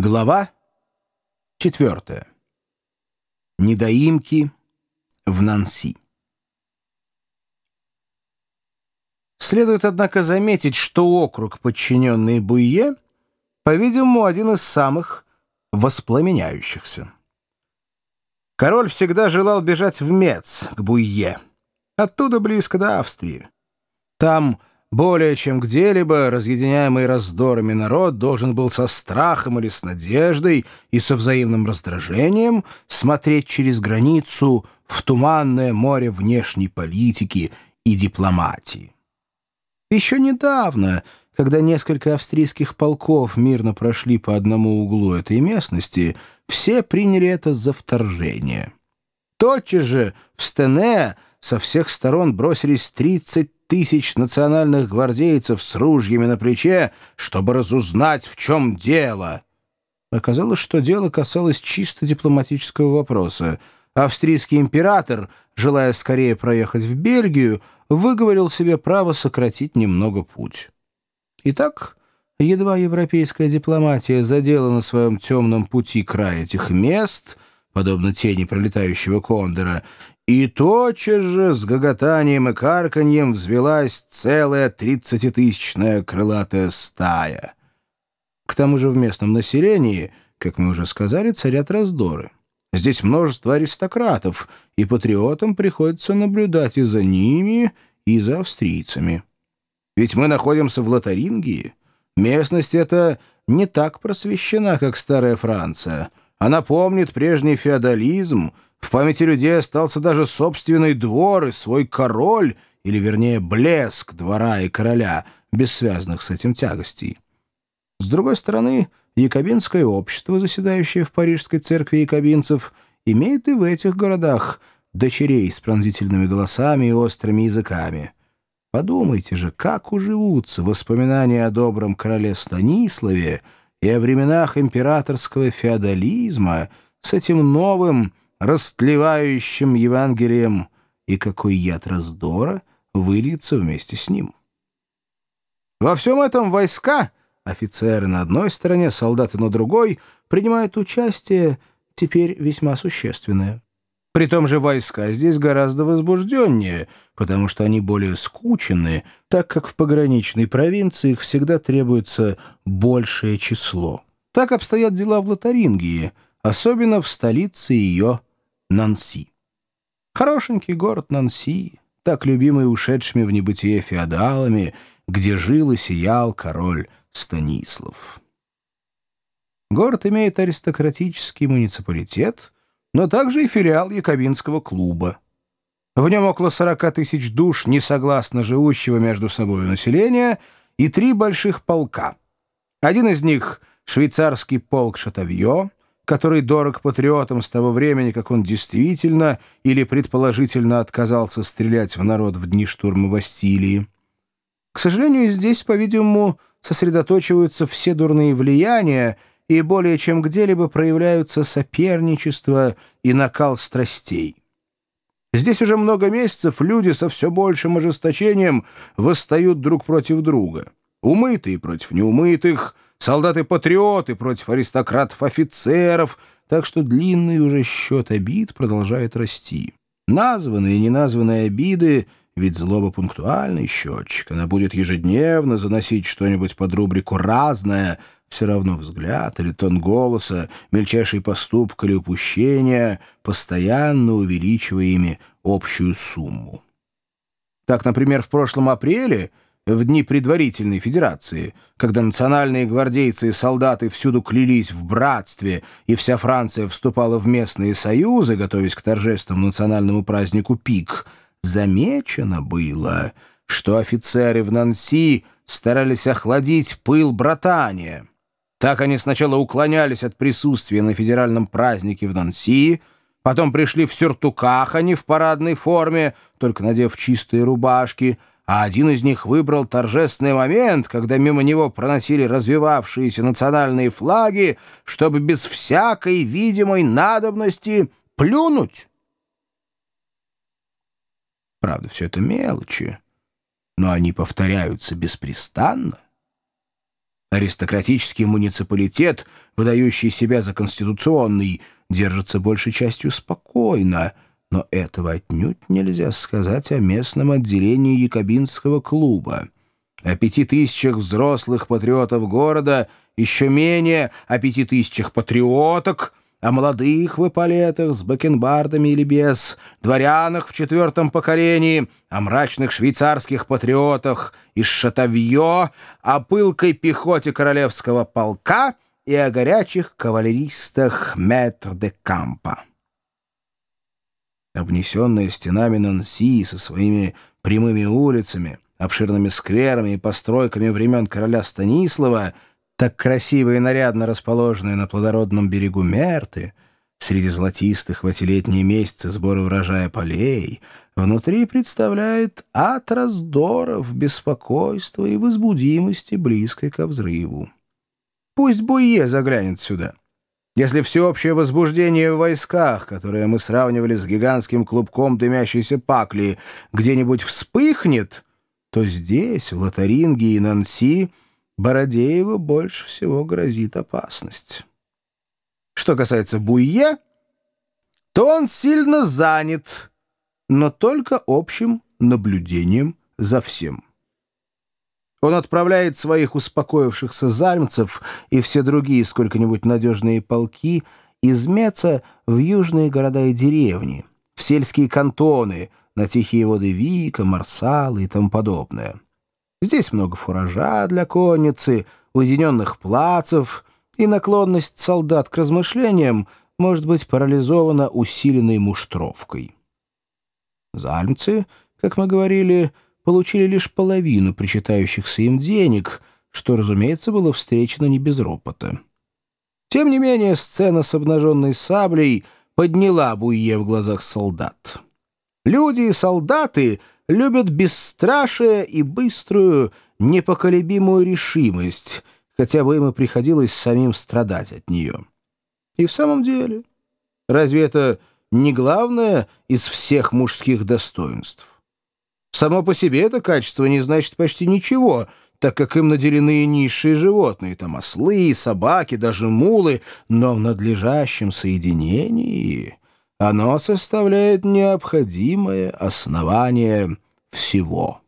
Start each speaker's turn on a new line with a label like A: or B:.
A: Глава четвертая. Недоимки в Нанси. Следует, однако, заметить, что округ, подчиненный Буйе, по-видимому, один из самых воспламеняющихся. Король всегда желал бежать в Мец, к Буйе. Оттуда близко до Австрии. Там более чем где-либо разъединяемый раздорами народ должен был со страхом или с надеждой и со взаимным раздражением смотреть через границу в туманное море внешней политики и дипломатии. Еще недавно, когда несколько австрийских полков мирно прошли по одному углу этой местности, все приняли это за вторжение. Тотчас же в Стене со всех сторон бросились 30 тысяч национальных гвардейцев с ружьями на плече, чтобы разузнать, в чем дело. Оказалось, что дело касалось чисто дипломатического вопроса. Австрийский император, желая скорее проехать в Бельгию, выговорил себе право сократить немного путь. Итак, едва европейская дипломатия задела на своем темном пути край этих мест, подобно тени пролетающего кондора, и тотчас же с гоготанием и карканьем взвелась целая тридцатитысячная крылатая стая. К тому же в местном населении, как мы уже сказали, царят раздоры. Здесь множество аристократов, и патриотам приходится наблюдать и за ними, и за австрийцами. Ведь мы находимся в Лотарингии. Местность эта не так просвещена, как старая Франция. Она помнит прежний феодализм — в памяти людей остался даже собственный двор и свой король, или, вернее, блеск двора и короля, без связанных с этим тягостей. С другой стороны, якобинское общество, заседающее в Парижской церкви якобинцев, имеет и в этих городах дочерей с пронзительными голосами и острыми языками. Подумайте же, как уживутся воспоминания о добром короле Станиславе и о временах императорского феодализма с этим новым, растлевающим Евангелием, и какой яд раздора выльется вместе с ним. Во всем этом войска, офицеры на одной стороне, солдаты на другой, принимают участие теперь весьма существенное. При том же войска здесь гораздо возбужденнее, потому что они более скучены, так как в пограничной провинции их всегда требуется большее число. Так обстоят дела в Лотарингии, особенно в столице ее Нанси. Хорошенький город Нанси, так любимый ушедшими в небытие феодалами, где жил и сиял король Станислав. Город имеет аристократический муниципалитет, но также и филиал Якобинского клуба. В нем около 40 тысяч душ несогласно живущего между собой населения и три больших полка. Один из них — швейцарский полк Шатавье, который дорог патриотам с того времени, как он действительно или предположительно отказался стрелять в народ в дни штурма Бастилии. К сожалению, здесь, по-видимому, сосредоточиваются все дурные влияния, и более чем где-либо проявляются соперничество и накал страстей. Здесь уже много месяцев люди со все большим ожесточением восстают друг против друга. Умытые против неумытых — солдаты-патриоты против аристократов-офицеров, так что длинный уже счет обид продолжает расти. Названные и неназванные обиды, ведь злоба пунктуальный счетчик, она будет ежедневно заносить что-нибудь под рубрику «разное», все равно взгляд или тон голоса, мельчайший поступок или упущение, постоянно увеличивая ими общую сумму. Так, например, в прошлом апреле — в дни предварительной федерации, когда национальные гвардейцы и солдаты всюду клялись в братстве, и вся Франция вступала в местные союзы, готовясь к торжественному национальному празднику Пик, замечено было, что офицеры в Нанси старались охладить пыл братания. Так они сначала уклонялись от присутствия на федеральном празднике в Нанси, потом пришли в сюртуках, а не в парадной форме, только надев чистые рубашки — а один из них выбрал торжественный момент, когда мимо него проносили развивавшиеся национальные флаги, чтобы без всякой видимой надобности плюнуть. Правда, все это мелочи, но они повторяются беспрестанно. Аристократический муниципалитет, выдающий себя за конституционный, держится большей частью спокойно, но этого отнюдь нельзя сказать о местном отделении якобинского клуба. О пяти тысячах взрослых патриотов города, еще менее о пяти тысячах патриоток, о молодых в эполетах с бакенбардами или без, дворянах в четвертом поколении, о мрачных швейцарских патриотах из Шатавье, о пылкой пехоте королевского полка и о горячих кавалеристах метр де Кампа. Обнесенная стенами Нанси со своими прямыми улицами, обширными скверами и постройками времен короля Станислава, так красиво и нарядно расположенные на плодородном берегу Мерты, среди золотистых в эти летние месяцы сбора урожая полей, внутри представляет ад раздоров, беспокойства и возбудимости, близкой ко взрыву. Пусть Буе заглянет сюда. Если всеобщее возбуждение в войсках, которое мы сравнивали с гигантским клубком дымящейся пакли, где-нибудь вспыхнет, то здесь, в Лотаринге и Нанси, Бородееву больше всего грозит опасность. Что касается Буйе, то он сильно занят, но только общим наблюдением за всем. Он отправляет своих успокоившихся зальмцев и все другие сколько-нибудь надежные полки из Меца в южные города и деревни, в сельские кантоны, на тихие воды Вика, Марсала и тому подобное. Здесь много фуража для конницы, уединенных плацев, и наклонность солдат к размышлениям может быть парализована усиленной муштровкой. Зальмцы, как мы говорили, получили лишь половину причитающихся им денег, что, разумеется, было встречено не без ропота. Тем не менее, сцена с обнаженной саблей подняла Буе в глазах солдат. Люди и солдаты — любят бесстрашие и быструю, непоколебимую решимость, хотя бы им и приходилось самим страдать от нее. И в самом деле, разве это не главное из всех мужских достоинств? Само по себе это качество не значит почти ничего, так как им наделены низшие животные, там ослы, собаки, даже мулы, но в надлежащем соединении оно составляет необходимое основание всего.